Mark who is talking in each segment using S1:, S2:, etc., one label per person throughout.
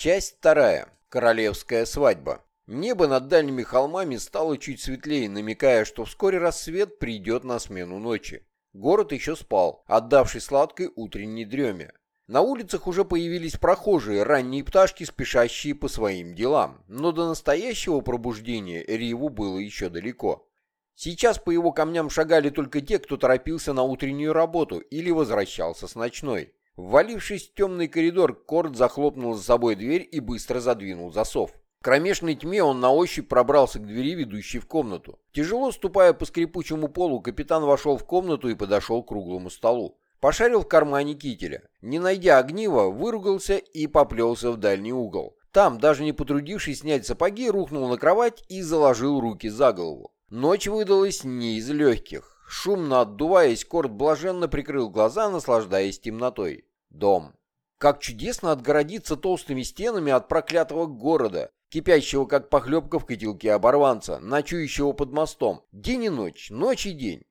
S1: Часть вторая. Королевская свадьба. Небо над дальними холмами стало чуть светлее, намекая, что вскоре рассвет придет на смену ночи. Город еще спал, отдавший сладкой утренней дреме. На улицах уже появились прохожие, ранние пташки, спешащие по своим делам, но до настоящего пробуждения Риву было еще далеко. Сейчас по его камням шагали только те, кто торопился на утреннюю работу или возвращался с ночной. Ввалившись в темный коридор, Корт захлопнул за собой дверь и быстро задвинул засов. В кромешной тьме он на ощупь пробрался к двери, ведущей в комнату. Тяжело ступая по скрипучему полу, капитан вошел в комнату и подошел к круглому столу. Пошарил в кармане кителя. Не найдя огнива, выругался и поплелся в дальний угол. Там, даже не потрудившись снять сапоги, рухнул на кровать и заложил руки за голову. Ночь выдалась не из легких. Шумно отдуваясь, Корт блаженно прикрыл глаза, наслаждаясь темнотой. Дом. Как чудесно отгородиться толстыми стенами от проклятого города, кипящего как похлебка в котелке оборванца, ночующего под мостом. День и ночь, ночь и день.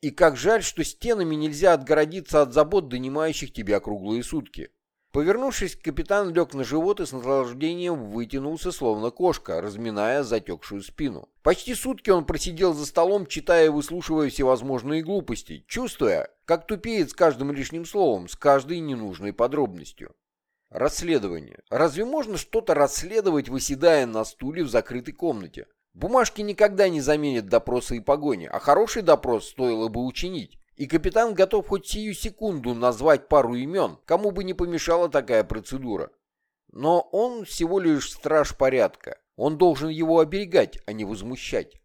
S1: И как жаль, что стенами нельзя отгородиться от забот, донимающих тебя круглые сутки. Повернувшись, капитан лег на живот и с наслаждением вытянулся, словно кошка, разминая затекшую спину. Почти сутки он просидел за столом, читая и выслушивая всевозможные глупости, чувствуя, как тупеет с каждым лишним словом, с каждой ненужной подробностью. Расследование. Разве можно что-то расследовать, выседая на стуле в закрытой комнате? Бумажки никогда не заменят допроса и погони, а хороший допрос стоило бы учинить. И капитан готов хоть сию секунду назвать пару имен, кому бы не помешала такая процедура. Но он всего лишь страж порядка. Он должен его оберегать, а не возмущать.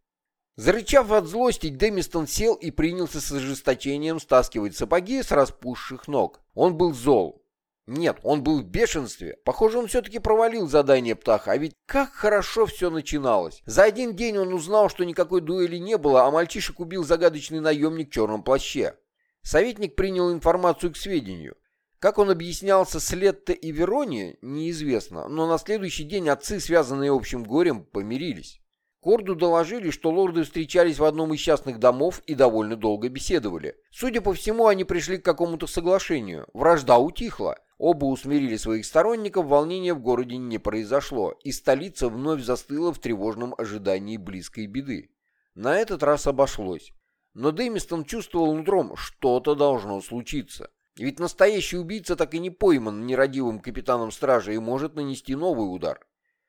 S1: Зарычав от злости, Дэмистон сел и принялся с ожесточением стаскивать сапоги с распухших ног. Он был зол. Нет, он был в бешенстве. Похоже, он все-таки провалил задание птаха, а ведь как хорошо все начиналось. За один день он узнал, что никакой дуэли не было, а мальчишек убил загадочный наемник в черном плаще. Советник принял информацию к сведению. Как он объяснялся с Летто и Вероне, неизвестно, но на следующий день отцы, связанные общим горем, помирились. Корду доложили, что лорды встречались в одном из частных домов и довольно долго беседовали. Судя по всему, они пришли к какому-то соглашению. Вражда утихла. Оба усмирили своих сторонников, волнения в городе не произошло, и столица вновь застыла в тревожном ожидании близкой беды. На этот раз обошлось. Но Дэмистон чувствовал нутром, что-то должно случиться. Ведь настоящий убийца так и не пойман нерадивым капитаном стражи и может нанести новый удар.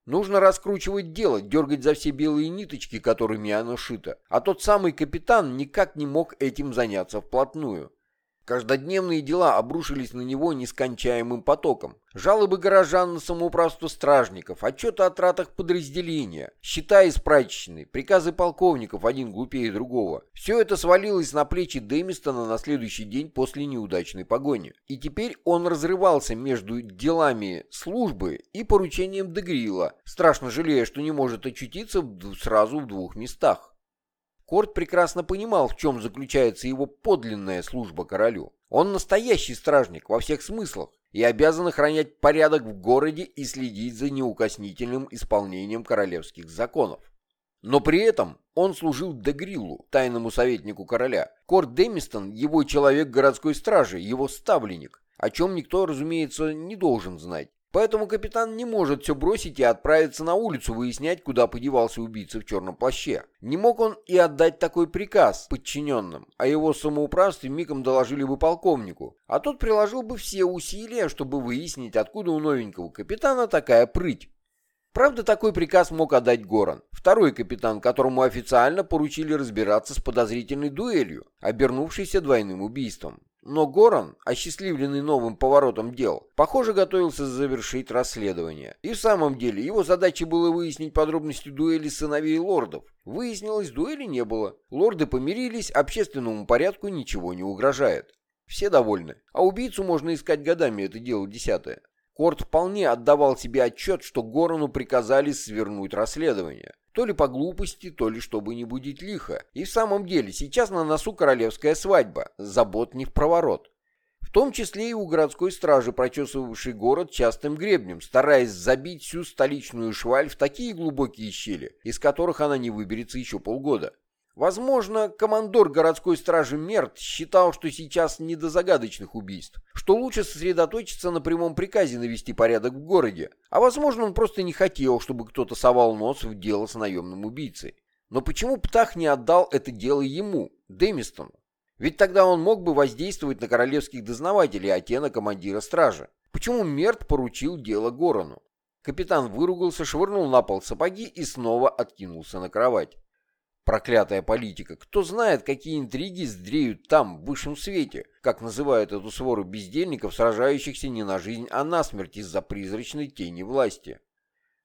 S1: Нужно раскручивать дело, дергать за все белые ниточки, которыми оно шито. А тот самый капитан никак не мог этим заняться вплотную. Каждодневные дела обрушились на него нескончаемым потоком. Жалобы горожан на самоуправство стражников, отчеты о тратах подразделения, счета из прачечной, приказы полковников, один глупее другого. Все это свалилось на плечи Дэмистона на следующий день после неудачной погони. И теперь он разрывался между делами службы и поручением Дегрила, страшно жалея, что не может очутиться сразу в двух местах. Корт прекрасно понимал, в чем заключается его подлинная служба королю. Он настоящий стражник во всех смыслах и обязан охранять порядок в городе и следить за неукоснительным исполнением королевских законов. Но при этом он служил Дегриллу, тайному советнику короля. Корт Демистон – его человек городской стражи, его ставленник, о чем никто, разумеется, не должен знать. Поэтому капитан не может все бросить и отправиться на улицу выяснять, куда подевался убийца в черном плаще. Не мог он и отдать такой приказ подчиненным, а его самоуправстве мигом доложили бы полковнику, а тот приложил бы все усилия, чтобы выяснить, откуда у новенького капитана такая прыть. Правда, такой приказ мог отдать Горан, второй капитан, которому официально поручили разбираться с подозрительной дуэлью, обернувшейся двойным убийством. Но Горан, осчастливленный новым поворотом дел, похоже, готовился завершить расследование. И в самом деле, его задачей было выяснить подробности дуэли сыновей лордов. Выяснилось, дуэли не было. Лорды помирились, общественному порядку ничего не угрожает. Все довольны. А убийцу можно искать годами, это дело десятое. Корт вполне отдавал себе отчет, что Горану приказали свернуть расследование. То ли по глупости, то ли чтобы не будить лихо. И в самом деле, сейчас на носу королевская свадьба, забот не в проворот. В том числе и у городской стражи, прочесывавшей город частым гребнем, стараясь забить всю столичную шваль в такие глубокие щели, из которых она не выберется еще полгода. Возможно, командор городской стражи Мерт считал, что сейчас не до загадочных убийств, что лучше сосредоточиться на прямом приказе навести порядок в городе, а возможно, он просто не хотел, чтобы кто-то совал нос в дело с наемным убийцей. Но почему Птах не отдал это дело ему, Дэмистону? Ведь тогда он мог бы воздействовать на королевских дознавателей, а те на командира стражи. Почему Мерт поручил дело Горону? Капитан выругался, швырнул на пол сапоги и снова откинулся на кровать. Проклятая политика. Кто знает, какие интриги сдреют там, в высшем свете, как называют эту свору бездельников, сражающихся не на жизнь, а на смерть из-за призрачной тени власти.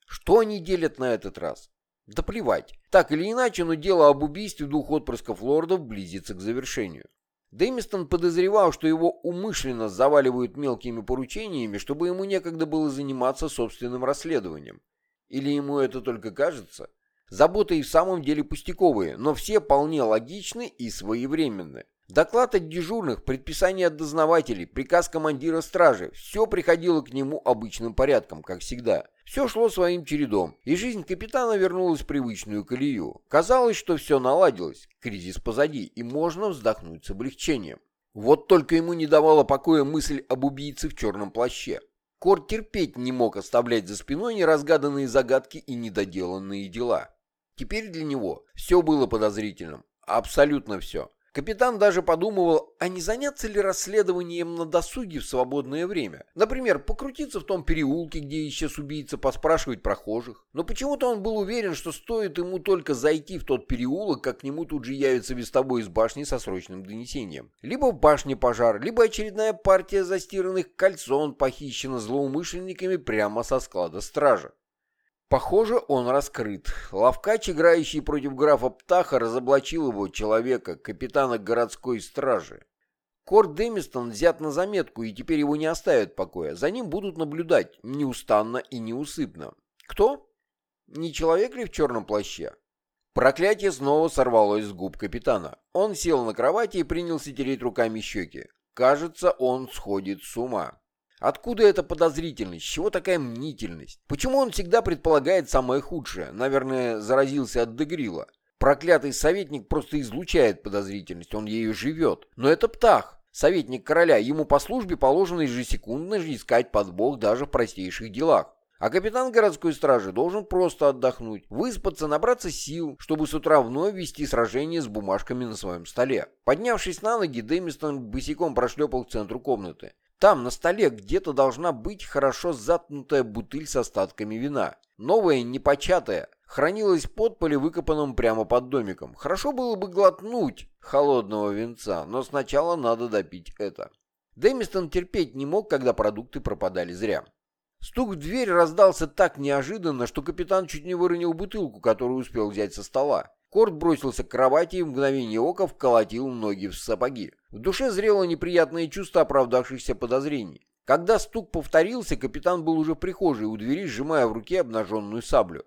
S1: Что они делят на этот раз? Да плевать. Так или иначе, но дело об убийстве двух отпрысков лордов близится к завершению. Дэмистон подозревал, что его умышленно заваливают мелкими поручениями, чтобы ему некогда было заниматься собственным расследованием. Или ему это только кажется? Заботы и в самом деле пустяковые, но все вполне логичны и своевременны. Доклад от дежурных, предписание от дознавателей, приказ командира стражи – все приходило к нему обычным порядком, как всегда. Все шло своим чередом, и жизнь капитана вернулась в привычную колею. Казалось, что все наладилось, кризис позади, и можно вздохнуть с облегчением. Вот только ему не давала покоя мысль об убийце в черном плаще. Кор терпеть не мог оставлять за спиной неразгаданные загадки и недоделанные дела. Теперь для него все было подозрительным. Абсолютно все. Капитан даже подумывал, а не заняться ли расследованием на досуге в свободное время. Например, покрутиться в том переулке, где исчез убийца, поспрашивать прохожих. Но почему-то он был уверен, что стоит ему только зайти в тот переулок, как к нему тут же явится вестовой из башни со срочным донесением. Либо в башне пожар, либо очередная партия застиранных кольцон похищена злоумышленниками прямо со склада стража. Похоже, он раскрыт. Лавкач, играющий против графа Птаха, разоблачил его, человека, капитана городской стражи. Корт Дэмистон взят на заметку, и теперь его не оставят покоя. За ним будут наблюдать неустанно и неусыпно. Кто? Не человек ли в черном плаще? Проклятие снова сорвалось с губ капитана. Он сел на кровати и принялся тереть руками щеки. Кажется, он сходит с ума. Откуда эта подозрительность? Чего такая мнительность? Почему он всегда предполагает самое худшее? Наверное, заразился от Дегрила. Проклятый советник просто излучает подозрительность, он ею живет. Но это птах, советник короля, ему по службе положено ежесекундно искать подбог даже в простейших делах. А капитан городской стражи должен просто отдохнуть, выспаться, набраться сил, чтобы с утра вновь вести сражение с бумажками на своем столе. Поднявшись на ноги, Дэмистон босиком прошлепал к центру комнаты. Там, на столе, где-то должна быть хорошо заткнутая бутыль с остатками вина. Новая, непочатая, хранилась под поле, выкопанном прямо под домиком. Хорошо было бы глотнуть холодного винца, но сначала надо допить это. Дэмистон терпеть не мог, когда продукты пропадали зря. Стук в дверь раздался так неожиданно, что капитан чуть не выронил бутылку, которую успел взять со стола. Корт бросился к кровати и в мгновение ока вколотил ноги в сапоги. В душе зрело неприятное чувство оправдавшихся подозрений. Когда стук повторился, капитан был уже в прихожей у двери, сжимая в руке обнаженную саблю.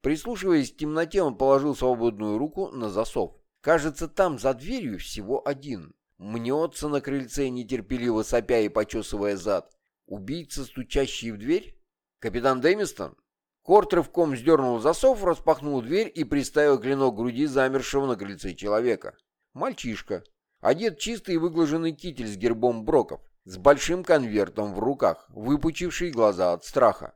S1: Прислушиваясь в темноте, он положил свободную руку на засов. Кажется, там за дверью всего один. Мнется на крыльце, нетерпеливо сопя и почесывая зад. Убийца, стучащий в дверь? Капитан Дэмистон? Корт рывком сдернул засов, распахнул дверь и приставил клинок к груди замершего на крыльце человека. Мальчишка. Одет чистый и выглаженный китель с гербом броков, с большим конвертом в руках, выпучивший глаза от страха.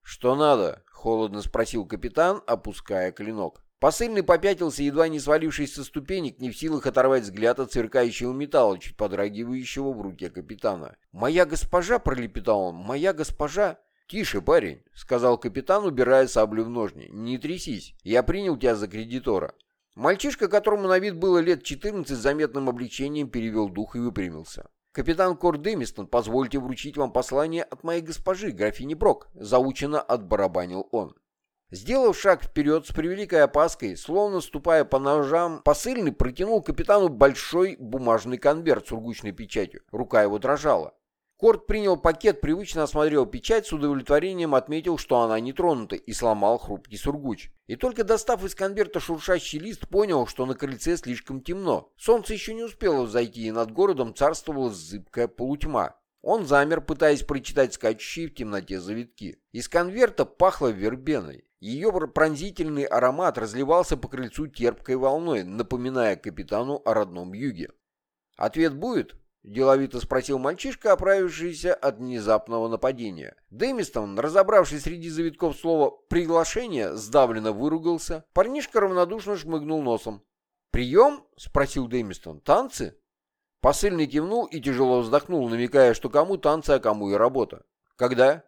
S1: «Что надо?» — холодно спросил капитан, опуская клинок. Посыльный попятился, едва не свалившись со ступенек, не в силах оторвать взгляд от сверкающего металла, чуть подрагивающего в руке капитана. «Моя госпожа!» — пролепетал он. «Моя госпожа!» «Тише, парень», — сказал капитан, убирая саблю в ножни. «Не трясись, я принял тебя за кредитора». Мальчишка, которому на вид было лет 14, с заметным облегчением перевел дух и выпрямился. «Капитан Кор Дэмистон, позвольте вручить вам послание от моей госпожи, графини Брок», — заучено отбарабанил он. Сделав шаг вперед с превеликой опаской, словно ступая по ножам, посыльный протянул капитану большой бумажный конверт с ургучной печатью. Рука его дрожала. Корт принял пакет, привычно осмотрел печать, с удовлетворением отметил, что она не тронута, и сломал хрупкий сургуч. И только достав из конверта шуршащий лист, понял, что на крыльце слишком темно. Солнце еще не успело взойти, и над городом царствовала зыбкая полутьма. Он замер, пытаясь прочитать скачущие в темноте завитки. Из конверта пахло вербеной. Ее пронзительный аромат разливался по крыльцу терпкой волной, напоминая капитану о родном юге. «Ответ будет?» — деловито спросил мальчишка, оправившийся от внезапного нападения. Дэмистон, разобравшись среди завитков слова «приглашение», сдавленно выругался. Парнишка равнодушно шмыгнул носом. «Прием?» — спросил Дэмистон. «Танцы?» Посыльный кивнул и тяжело вздохнул, намекая, что кому танцы, а кому и работа. «Когда?»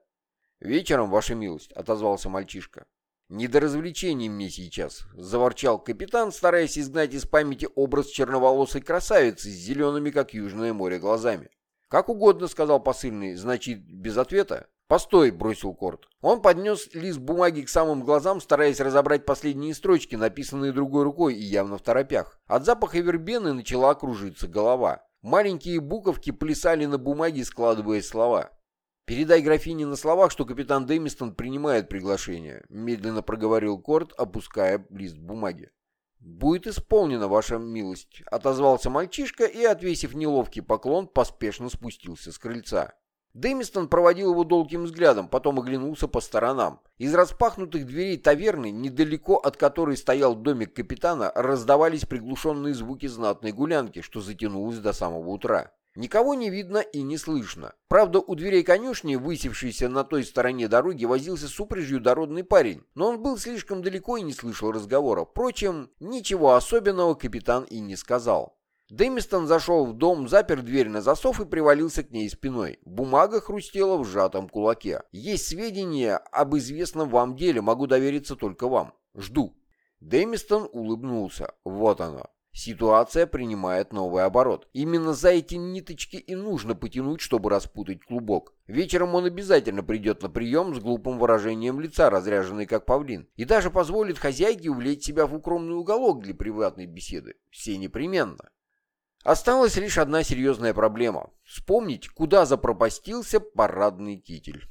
S1: «Вечером, ваша милость», — отозвался мальчишка. «Не до развлечений мне сейчас», — заворчал капитан, стараясь изгнать из памяти образ черноволосой красавицы с зелеными, как южное море, глазами. «Как угодно», — сказал посыльный, — «значит, без ответа?» «Постой», — бросил Корт. Он поднес лист бумаги к самым глазам, стараясь разобрать последние строчки, написанные другой рукой и явно в торопях. От запаха вербены начала кружиться голова. Маленькие буковки плясали на бумаге, складывая слова. «Передай графине на словах, что капитан Дэмистон принимает приглашение», — медленно проговорил Корт, опуская лист бумаги. «Будет исполнено, ваша милость», — отозвался мальчишка и, отвесив неловкий поклон, поспешно спустился с крыльца. Дэмистон проводил его долгим взглядом, потом оглянулся по сторонам. Из распахнутых дверей таверны, недалеко от которой стоял домик капитана, раздавались приглушенные звуки знатной гулянки, что затянулось до самого утра. Никого не видно и не слышно. Правда, у дверей конюшни, высевшейся на той стороне дороги, возился с упряжью дородный парень, но он был слишком далеко и не слышал разговора. Впрочем, ничего особенного капитан и не сказал. Дэмистон зашел в дом, запер дверь на засов и привалился к ней спиной. Бумага хрустела в сжатом кулаке. «Есть сведения об известном вам деле, могу довериться только вам. Жду». Дэмистон улыбнулся. «Вот оно. Ситуация принимает новый оборот. Именно за эти ниточки и нужно потянуть, чтобы распутать клубок. Вечером он обязательно придет на прием с глупым выражением лица, разряженный как павлин, и даже позволит хозяйке увлечь себя в укромный уголок для приватной беседы. Все непременно. Осталась лишь одна серьезная проблема – вспомнить, куда запропастился парадный китель.